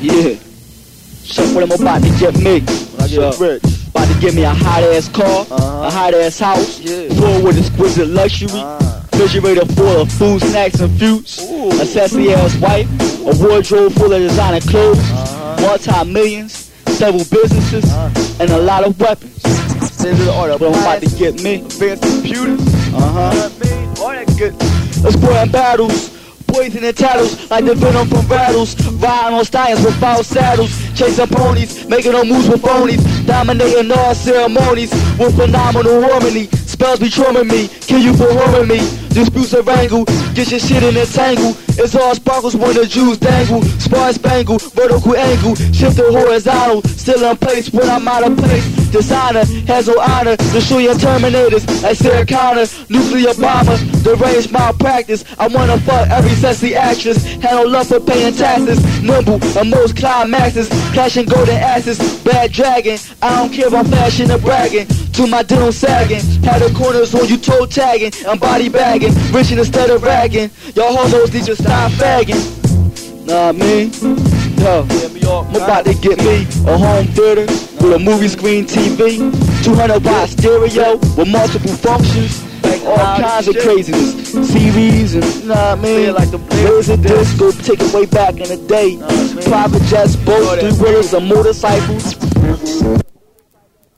Yeah. Check what I'm about to get me. When I get rich. About to get me a hot ass car, Uh-huh. a hot ass house, Yeah. full with exquisite luxury, Ah. refrigerator full of food, snacks, and fruits, Ooh. a sassy ass wife, a wardrobe full of designer clothes, Uh-huh. multi millions, several businesses, Uh. and a lot of weapons. It all But I'm about to get me. advanced computers. Uh huh. You know what I mean? All that good. Exploring battles, poison and tattles, like the venom from rattles. Riding on stallions without saddles, chasing ponies, making no moves with phonies, dominating all ceremonies with phenomenal harmony. Spells be troubling me, can you perform me? Disputes a wrangle, get your shit in a tangle. It's all sparkles when the Jews dangle. Spar spangle, vertical angle, shift to horizontal. Still in place when I'm out of place. Dishonor has no honor. Destroy your terminators like Sarah Connor. Nuclear bomber, deranged malpractice. I wanna fuck every sexy actress. Had no love for paying taxes. Nimble and most climaxes. Clashing golden asses. Bad dragon. I don't care about fashion or bragging. To my denim sagging. Had the corners on you toe tagging. And body bagging. Rich instead of ragging. Y'all hoes need to stop fagging. Nah, me. Yo. Yeah, me all I'm about to get me a home theater with a movie screen TV, 200 watt stereo with multiple functions, like all kinds of craziness. CVs and, you know what I mean? Like the Laser disco, take it way back in the day. Private jets, boats, three wheelers, and motorcycles.